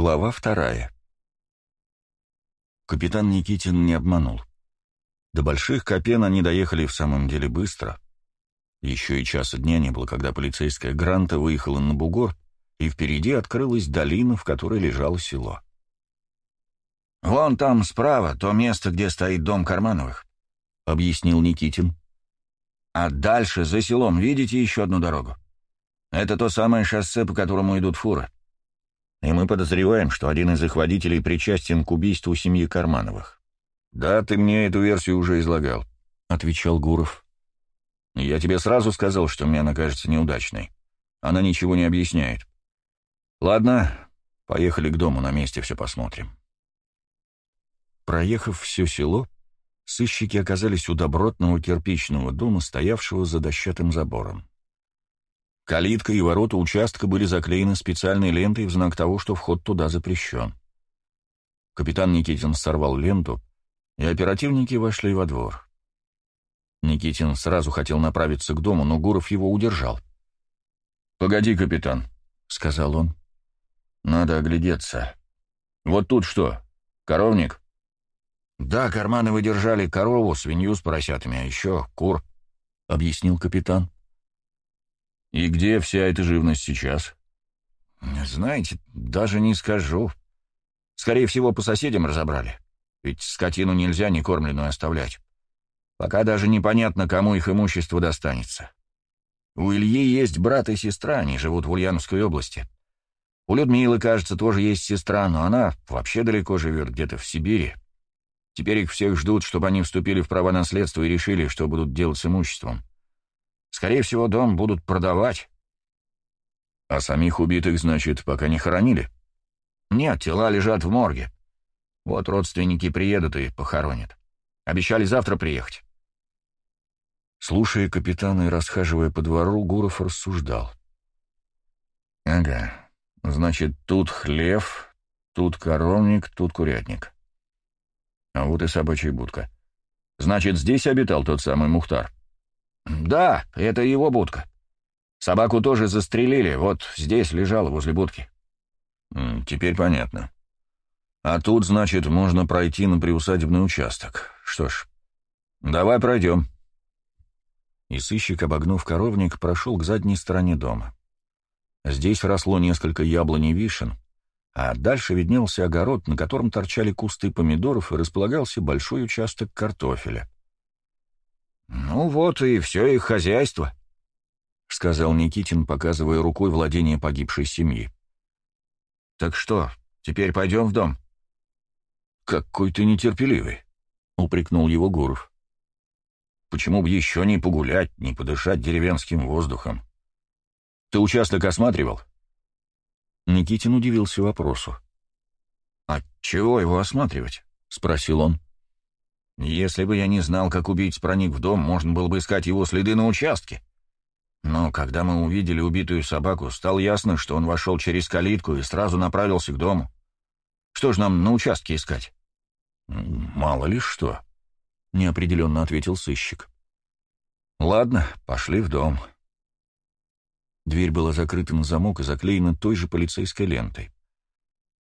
Глава вторая. Капитан Никитин не обманул. До Больших Копен они доехали в самом деле быстро. Еще и часа дня не было, когда полицейская Гранта выехала на бугор, и впереди открылась долина, в которой лежало село. «Вон там справа то место, где стоит дом Кармановых», — объяснил Никитин. «А дальше, за селом, видите еще одну дорогу? Это то самое шоссе, по которому идут фуры и мы подозреваем, что один из их водителей причастен к убийству семьи Кармановых. «Да, ты мне эту версию уже излагал», — отвечал Гуров. «Я тебе сразу сказал, что мне она кажется неудачной. Она ничего не объясняет. Ладно, поехали к дому, на месте все посмотрим». Проехав все село, сыщики оказались у добротного кирпичного дома, стоявшего за дощатым забором. Калитка и ворота участка были заклеены специальной лентой в знак того, что вход туда запрещен. Капитан Никитин сорвал ленту, и оперативники вошли во двор. Никитин сразу хотел направиться к дому, но Гуров его удержал. «Погоди, капитан», — сказал он. «Надо оглядеться. Вот тут что, коровник?» «Да, карманы выдержали корову, свинью с поросятами, а еще кур», — объяснил капитан. «И где вся эта живность сейчас?» «Знаете, даже не скажу. Скорее всего, по соседям разобрали. Ведь скотину нельзя некормленную оставлять. Пока даже непонятно, кому их имущество достанется. У Ильи есть брат и сестра, они живут в Ульяновской области. У Людмилы, кажется, тоже есть сестра, но она вообще далеко живет, где-то в Сибири. Теперь их всех ждут, чтобы они вступили в право наследства и решили, что будут делать с имуществом. Скорее всего, дом будут продавать. А самих убитых, значит, пока не хоронили? Нет, тела лежат в морге. Вот родственники приедут и похоронят. Обещали завтра приехать. Слушая капитана и расхаживая по двору, Гуров рассуждал. «Ага, значит, тут хлев, тут коровник, тут курятник. А вот и собачья будка. Значит, здесь обитал тот самый Мухтар?» «Да, это его будка. Собаку тоже застрелили, вот здесь лежала возле будки». «Теперь понятно. А тут, значит, можно пройти на приусадебный участок. Что ж, давай пройдем». И сыщик, обогнув коровник, прошел к задней стороне дома. Здесь росло несколько яблонь вишен, а дальше виднелся огород, на котором торчали кусты помидоров и располагался большой участок картофеля. «Ну вот и все их хозяйство», — сказал Никитин, показывая рукой владение погибшей семьи. «Так что, теперь пойдем в дом?» «Какой ты нетерпеливый», — упрекнул его Гуров. «Почему бы еще не погулять, не подышать деревенским воздухом? Ты участок осматривал?» Никитин удивился вопросу. «А чего его осматривать?» — спросил он. Если бы я не знал, как убийц проник в дом, можно было бы искать его следы на участке. Но когда мы увидели убитую собаку, стало ясно, что он вошел через калитку и сразу направился к дому. Что ж нам на участке искать? «Мало ли что», — неопределенно ответил сыщик. «Ладно, пошли в дом». Дверь была закрыта на замок и заклеена той же полицейской лентой.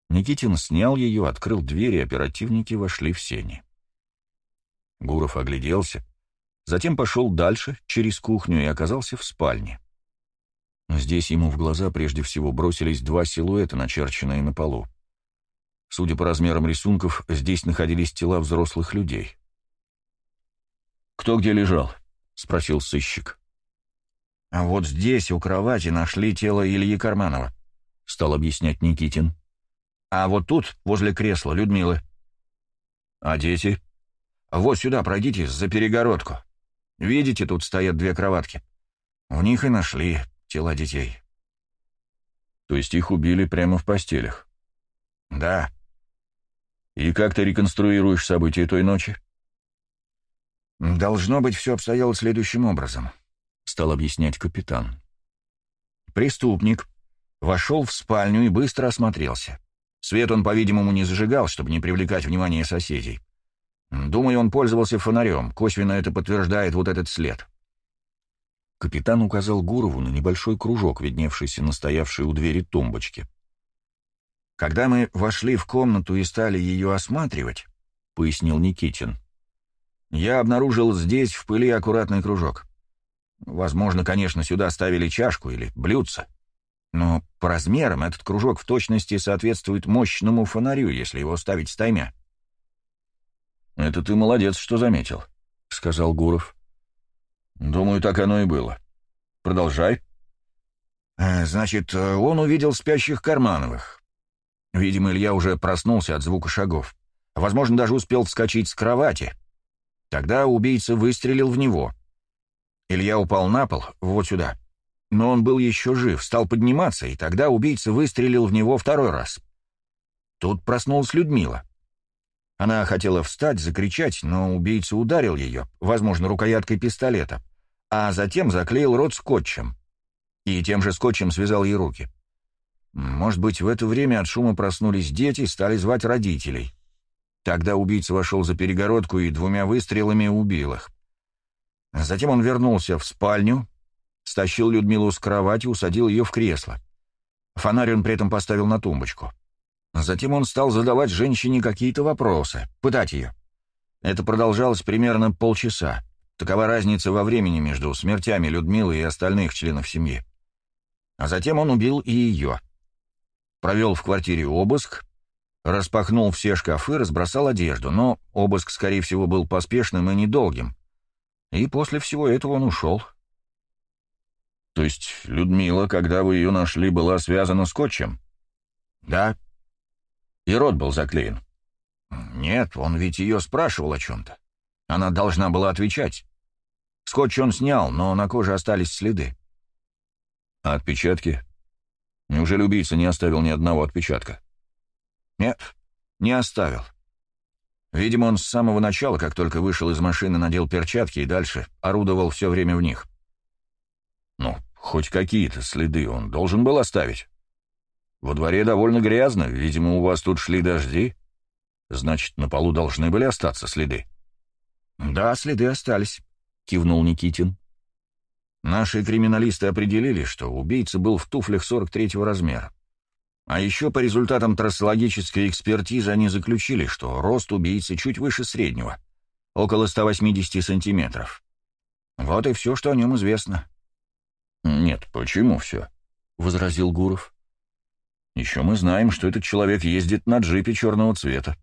Никитин снял ее, открыл дверь, и оперативники вошли в сени. Гуров огляделся, затем пошел дальше, через кухню, и оказался в спальне. Здесь ему в глаза прежде всего бросились два силуэта, начерченные на полу. Судя по размерам рисунков, здесь находились тела взрослых людей. «Кто где лежал?» — спросил сыщик. «А вот здесь, у кровати, нашли тело Ильи Карманова», — стал объяснять Никитин. «А вот тут, возле кресла, Людмилы». «А дети?» Вот сюда пройдите, за перегородку. Видите, тут стоят две кроватки. В них и нашли тела детей. То есть их убили прямо в постелях? Да. И как ты реконструируешь события той ночи? Должно быть, все обстояло следующим образом, стал объяснять капитан. Преступник вошел в спальню и быстро осмотрелся. Свет он, по-видимому, не зажигал, чтобы не привлекать внимание соседей. Думаю, он пользовался фонарем. Косвенно это подтверждает вот этот след. Капитан указал Гурову на небольшой кружок, видневшийся на стоявшей у двери тумбочке. «Когда мы вошли в комнату и стали ее осматривать», — пояснил Никитин, — «я обнаружил здесь в пыли аккуратный кружок. Возможно, конечно, сюда ставили чашку или блюдце, но по размерам этот кружок в точности соответствует мощному фонарю, если его ставить стаймя». «Это ты молодец, что заметил», — сказал Гуров. «Думаю, так оно и было. Продолжай». Э, «Значит, он увидел спящих Кармановых. Видимо, Илья уже проснулся от звука шагов. Возможно, даже успел вскочить с кровати. Тогда убийца выстрелил в него. Илья упал на пол, вот сюда. Но он был еще жив, стал подниматься, и тогда убийца выстрелил в него второй раз. Тут проснулась Людмила. Она хотела встать, закричать, но убийца ударил ее, возможно, рукояткой пистолета, а затем заклеил рот скотчем. И тем же скотчем связал ей руки. Может быть, в это время от шума проснулись дети и стали звать родителей. Тогда убийца вошел за перегородку и двумя выстрелами убил их. Затем он вернулся в спальню, стащил Людмилу с кровати, усадил ее в кресло. Фонарь он при этом поставил на тумбочку. Затем он стал задавать женщине какие-то вопросы, пытать ее. Это продолжалось примерно полчаса. Такова разница во времени между смертями Людмилы и остальных членов семьи. А затем он убил и ее. Провел в квартире обыск, распахнул все шкафы, разбросал одежду, но обыск, скорее всего, был поспешным и недолгим. И после всего этого он ушел. То есть Людмила, когда вы ее нашли, была связана скотчем? Да. И рот был заклеен? Нет, он ведь ее спрашивал о чем-то. Она должна была отвечать. Скотч он снял, но на коже остались следы. А отпечатки? Неужели убийца не оставил ни одного отпечатка? Нет, не оставил. Видимо, он с самого начала, как только вышел из машины, надел перчатки и дальше орудовал все время в них. Ну, хоть какие-то следы он должен был оставить. Во дворе довольно грязно, видимо, у вас тут шли дожди. Значит, на полу должны были остаться следы. «Да, следы остались», — кивнул Никитин. «Наши криминалисты определили, что убийца был в туфлях 43-го размера. А еще по результатам трассологической экспертизы они заключили, что рост убийцы чуть выше среднего, около 180 сантиметров. Вот и все, что о нем известно». «Нет, почему все?» — возразил Гуров. «Еще мы знаем, что этот человек ездит на джипе черного цвета.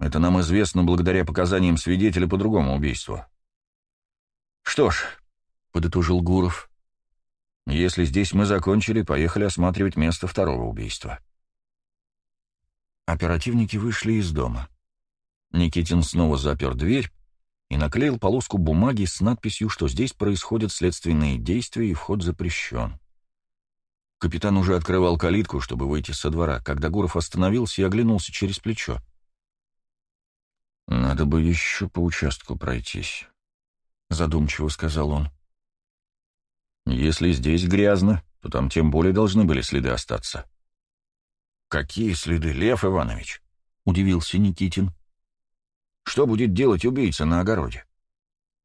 Это нам известно благодаря показаниям свидетеля по другому убийству. «Что ж», — подытожил Гуров, — «если здесь мы закончили, поехали осматривать место второго убийства». Оперативники вышли из дома. Никитин снова запер дверь и наклеил полоску бумаги с надписью, что здесь происходят следственные действия и вход запрещен. Капитан уже открывал калитку, чтобы выйти со двора, когда Гуров остановился и оглянулся через плечо. «Надо бы еще по участку пройтись», — задумчиво сказал он. «Если здесь грязно, то там тем более должны были следы остаться». «Какие следы, Лев Иванович?» — удивился Никитин. «Что будет делать убийца на огороде?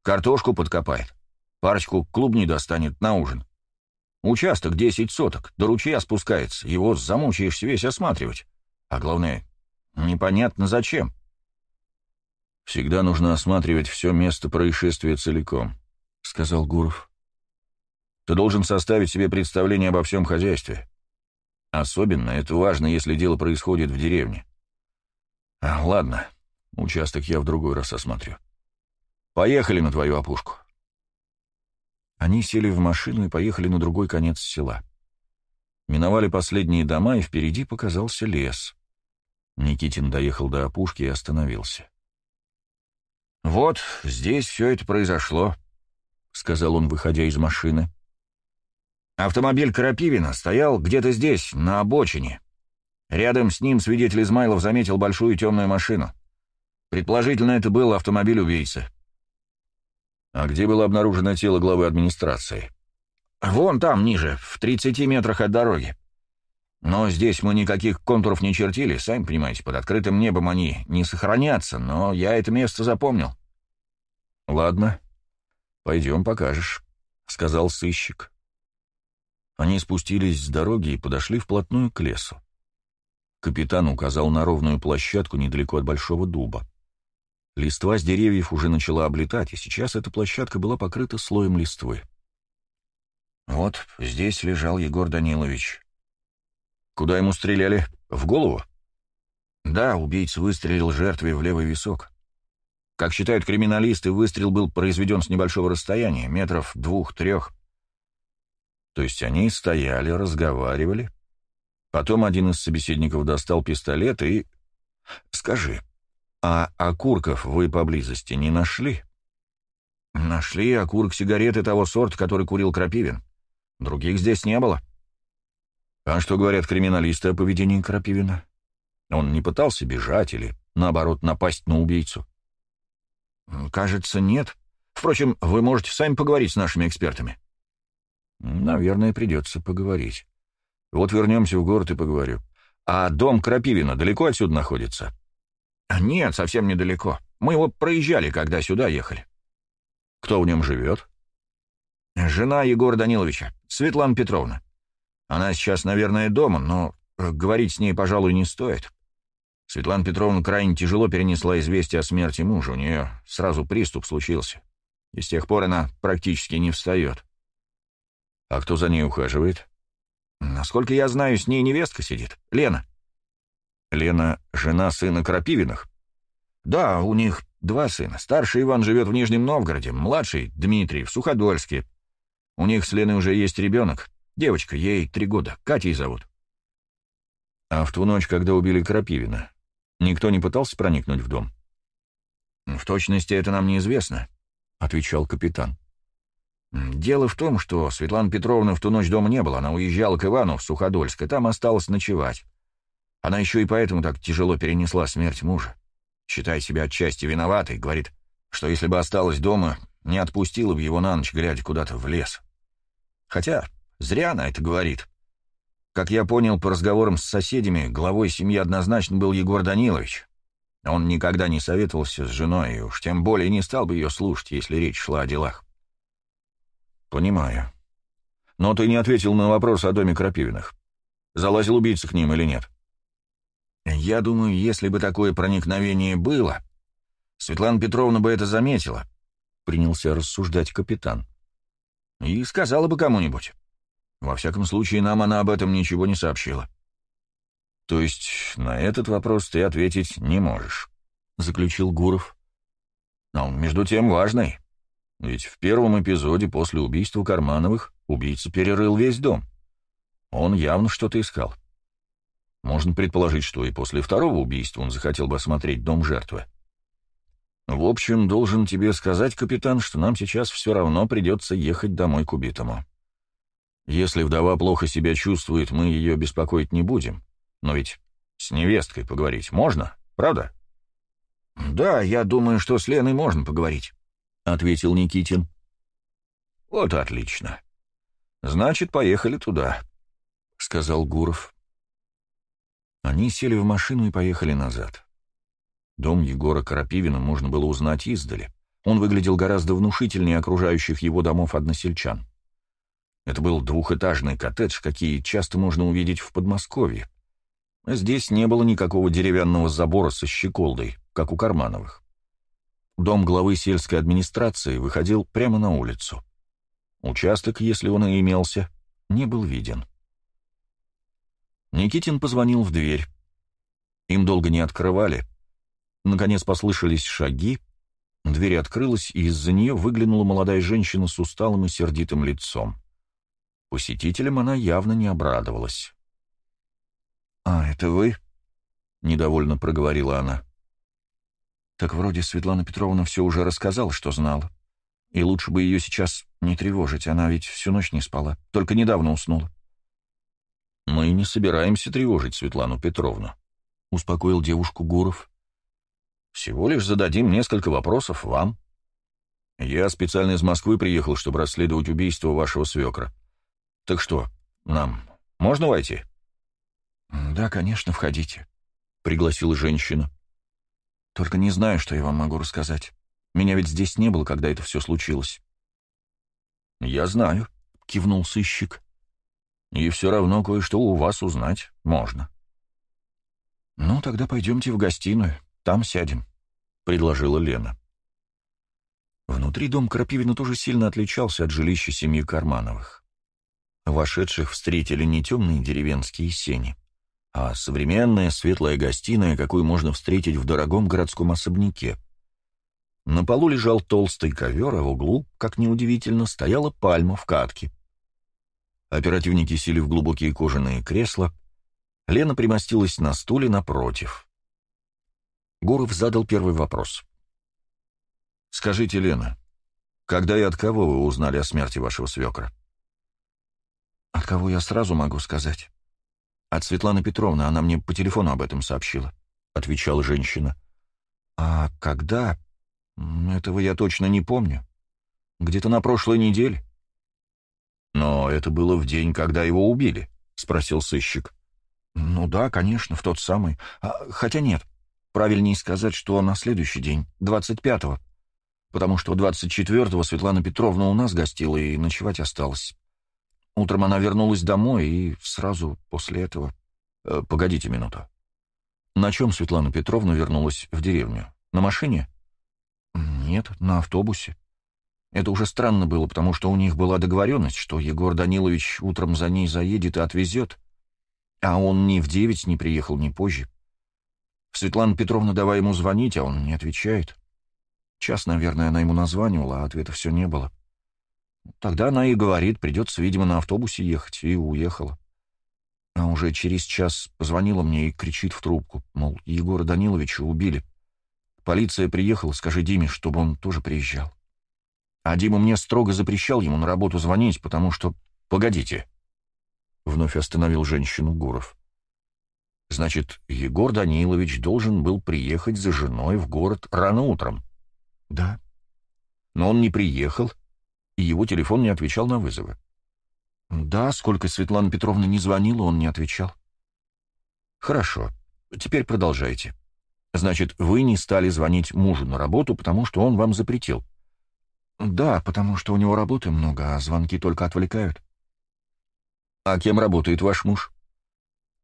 Картошку подкопает, парочку клубней достанет на ужин. Участок десять соток, до ручья спускается, его замучаешься весь осматривать. А главное, непонятно зачем». «Всегда нужно осматривать все место происшествия целиком», — сказал Гуров. «Ты должен составить себе представление обо всем хозяйстве. Особенно это важно, если дело происходит в деревне. А, ладно, участок я в другой раз осмотрю. Поехали на твою опушку». Они сели в машину и поехали на другой конец села. Миновали последние дома, и впереди показался лес. Никитин доехал до опушки и остановился. «Вот здесь все это произошло», — сказал он, выходя из машины. Автомобиль Крапивина стоял где-то здесь, на обочине. Рядом с ним свидетель Измайлов заметил большую темную машину. Предположительно, это был автомобиль убийцы. «А где было обнаружено тело главы администрации?» «Вон там, ниже, в 30 метрах от дороги. Но здесь мы никаких контуров не чертили, сами понимаете, под открытым небом они не сохранятся, но я это место запомнил. «Ладно, пойдем покажешь», — сказал сыщик. Они спустились с дороги и подошли вплотную к лесу. Капитан указал на ровную площадку недалеко от большого дуба. Листва с деревьев уже начала облетать, и сейчас эта площадка была покрыта слоем листвы. Вот здесь лежал Егор Данилович. Куда ему стреляли? В голову? Да, убийца выстрелил жертве в левый висок. Как считают криминалисты, выстрел был произведен с небольшого расстояния, метров двух-трех. То есть они стояли, разговаривали. Потом один из собеседников достал пистолет и... Скажи, а окурков вы поблизости не нашли? Нашли окурок сигареты того сорта, который курил Крапивин. Других здесь не было. А что говорят криминалисты о поведении Крапивина? Он не пытался бежать или, наоборот, напасть на убийцу? Кажется, нет. Впрочем, вы можете сами поговорить с нашими экспертами. Наверное, придется поговорить. Вот вернемся в город и поговорю. А дом Крапивина далеко отсюда находится? Нет, совсем недалеко. Мы его проезжали, когда сюда ехали. Кто в нем живет? Жена Егора Даниловича, Светлана Петровна. Она сейчас, наверное, дома, но э, говорить с ней, пожалуй, не стоит. Светлана Петровна крайне тяжело перенесла известие о смерти мужа. У нее сразу приступ случился. И с тех пор она практически не встает. А кто за ней ухаживает? Насколько я знаю, с ней невестка сидит. Лена. Лена — жена сына Крапивиных? Да, у них два сына. Старший Иван живет в Нижнем Новгороде, младший — Дмитрий, в Суходольске. У них с Леной уже есть ребенок. Девочка, ей три года. Катей зовут. А в ту ночь, когда убили Крапивина, никто не пытался проникнуть в дом? В точности это нам неизвестно, — отвечал капитан. Дело в том, что Светлана Петровна в ту ночь дома не было. Она уезжала к Ивану в Суходольск, и там осталась ночевать. Она еще и поэтому так тяжело перенесла смерть мужа. Считая себя отчасти виноватой, говорит, что если бы осталась дома, не отпустила бы его на ночь, глядя куда-то в лес. Хотя зря она это говорит. Как я понял по разговорам с соседями, главой семьи однозначно был Егор Данилович. Он никогда не советовался с женой, и уж тем более не стал бы ее слушать, если речь шла о делах. «Понимаю. Но ты не ответил на вопрос о доме Крапивиных. Залазил убийца к ним или нет?» «Я думаю, если бы такое проникновение было, Светлана Петровна бы это заметила», — принялся рассуждать капитан. «И сказала бы кому-нибудь. Во всяком случае, нам она об этом ничего не сообщила». «То есть на этот вопрос ты ответить не можешь», — заключил Гуров. «Но между тем важный. Ведь в первом эпизоде после убийства Кармановых убийца перерыл весь дом. Он явно что-то искал. Можно предположить, что и после второго убийства он захотел бы осмотреть дом жертвы. В общем, должен тебе сказать, капитан, что нам сейчас все равно придется ехать домой к убитому. Если вдова плохо себя чувствует, мы ее беспокоить не будем. Но ведь с невесткой поговорить можно, правда? Да, я думаю, что с Леной можно поговорить. — ответил Никитин. «Вот отлично. Значит, поехали туда», — сказал Гуров. Они сели в машину и поехали назад. Дом Егора Крапивина можно было узнать издали. Он выглядел гораздо внушительнее окружающих его домов односельчан. Это был двухэтажный коттедж, какие часто можно увидеть в Подмосковье. Здесь не было никакого деревянного забора со щеколдой, как у Кармановых. Дом главы сельской администрации выходил прямо на улицу. Участок, если он и имелся, не был виден. Никитин позвонил в дверь. Им долго не открывали. Наконец послышались шаги. Дверь открылась, и из-за нее выглянула молодая женщина с усталым и сердитым лицом. Посетителям она явно не обрадовалась. «А, это вы?» — недовольно проговорила она. Так вроде Светлана Петровна все уже рассказала, что знала. И лучше бы ее сейчас не тревожить, она ведь всю ночь не спала, только недавно уснула. «Мы не собираемся тревожить Светлану Петровну», — успокоил девушку Гуров. «Всего лишь зададим несколько вопросов вам. Я специально из Москвы приехал, чтобы расследовать убийство вашего свекра. Так что, нам можно войти?» «Да, конечно, входите», — пригласила женщина. Только не знаю, что я вам могу рассказать. Меня ведь здесь не было, когда это все случилось». «Я знаю», — кивнул сыщик. «И все равно кое-что у вас узнать можно». «Ну, тогда пойдемте в гостиную, там сядем», — предложила Лена. Внутри дом Крапивина тоже сильно отличался от жилища семьи Кармановых. Вошедших встретили не темные деревенские сени, а современная светлая гостиная, какую можно встретить в дорогом городском особняке. На полу лежал толстый ковер, а в углу, как неудивительно, стояла пальма в катке. Оперативники сели в глубокие кожаные кресла. Лена примостилась на стуле напротив. Гуров задал первый вопрос. «Скажите, Лена, когда и от кого вы узнали о смерти вашего свекра?» «От кого я сразу могу сказать?» «От Светланы Петровны, она мне по телефону об этом сообщила», — отвечала женщина. «А когда? Этого я точно не помню. Где-то на прошлой неделе». «Но это было в день, когда его убили?» — спросил сыщик. «Ну да, конечно, в тот самый. А, хотя нет, правильнее сказать, что на следующий день, 25-го потому что 24-го Светлана Петровна у нас гостила и ночевать осталась. Утром она вернулась домой, и сразу после этого... Э, погодите минуту. На чем Светлана Петровна вернулась в деревню? На машине? Нет, на автобусе. Это уже странно было, потому что у них была договоренность, что Егор Данилович утром за ней заедет и отвезет, а он ни в девять не приехал, ни позже. Светлана Петровна давай ему звонить, а он не отвечает. Час, наверное, она ему названивала, а ответа все не было. Тогда она и говорит, придется, видимо, на автобусе ехать, и уехала. А уже через час позвонила мне и кричит в трубку, мол, Егора Даниловича убили. Полиция приехала, скажи Диме, чтобы он тоже приезжал. А Дима мне строго запрещал ему на работу звонить, потому что... Погодите. Вновь остановил женщину Гуров. Значит, Егор Данилович должен был приехать за женой в город рано утром. Да. Но он не приехал, и его телефон не отвечал на вызовы. Да, сколько Светлана Петровна не звонила, он не отвечал. Хорошо. Теперь продолжайте. Значит, вы не стали звонить мужу на работу, потому что он вам запретил. Да, потому что у него работы много, а звонки только отвлекают. А кем работает ваш муж?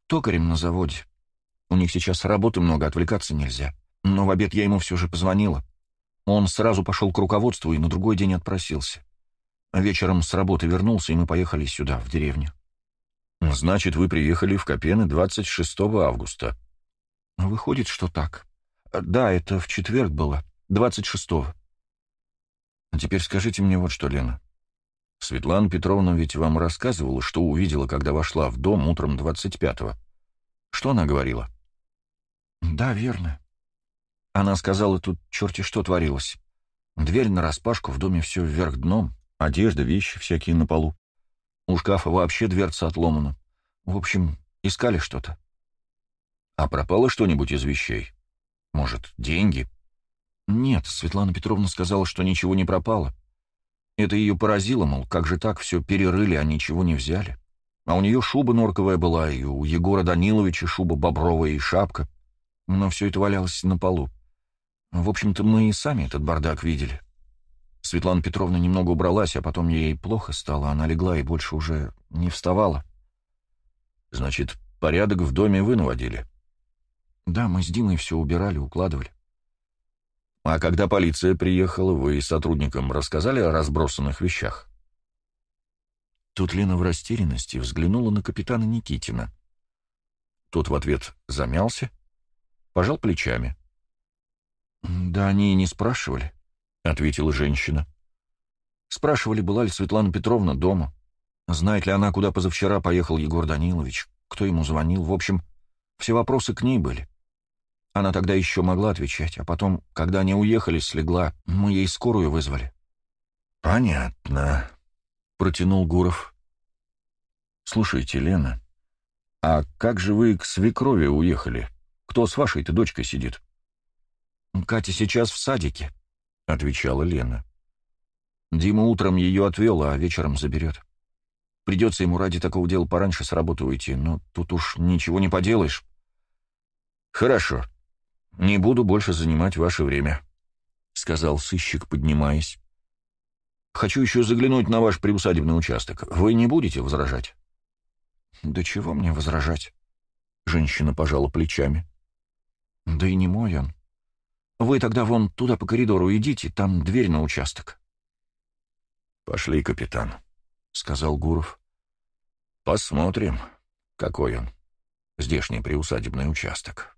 Токарем на заводе. У них сейчас работы много, отвлекаться нельзя. Но в обед я ему все же позвонила. Он сразу пошел к руководству и на другой день отпросился. Вечером с работы вернулся, и мы поехали сюда, в деревню. «Значит, вы приехали в Копены 26 августа?» «Выходит, что так. Да, это в четверг было, 26-го». А теперь скажите мне вот что, Лена. Светлана Петровна ведь вам рассказывала, что увидела, когда вошла в дом утром 25-го. Что она говорила?» «Да, верно. Она сказала, тут черти что творилось. Дверь нараспашку, в доме все вверх дном, одежда, вещи всякие на полу. У шкафа вообще дверца отломана. В общем, искали что-то. А пропало что-нибудь из вещей? Может, деньги? Нет, Светлана Петровна сказала, что ничего не пропало. Это ее поразило, мол, как же так, все перерыли, а ничего не взяли. А у нее шуба норковая была, и у Егора Даниловича шуба бобровая и шапка. Но все это валялось на полу. В общем-то, мы и сами этот бардак видели. Светлана Петровна немного убралась, а потом ей плохо стало, она легла и больше уже не вставала. Значит, порядок в доме вы наводили? Да, мы с Димой все убирали, укладывали. А когда полиция приехала, вы сотрудникам рассказали о разбросанных вещах? Тут Лена в растерянности взглянула на капитана Никитина. Тот в ответ замялся, пожал плечами. «Да они и не спрашивали», — ответила женщина. «Спрашивали, была ли Светлана Петровна дома, знает ли она, куда позавчера поехал Егор Данилович, кто ему звонил. В общем, все вопросы к ней были. Она тогда еще могла отвечать, а потом, когда они уехали, слегла, мы ей скорую вызвали». «Понятно», — протянул Гуров. «Слушайте, Лена, а как же вы к свекрови уехали? Кто с вашей-то дочкой сидит?» «Катя сейчас в садике», — отвечала Лена. «Дима утром ее отвел, а вечером заберет. Придется ему ради такого дела пораньше с работы уйти, но тут уж ничего не поделаешь». «Хорошо. Не буду больше занимать ваше время», — сказал сыщик, поднимаясь. «Хочу еще заглянуть на ваш приусадебный участок. Вы не будете возражать?» «Да чего мне возражать?» — женщина пожала плечами. Да и не мой он. Вы тогда вон туда по коридору идите, там дверь на участок. «Пошли, капитан», — сказал Гуров. «Посмотрим, какой он, здешний приусадебный участок».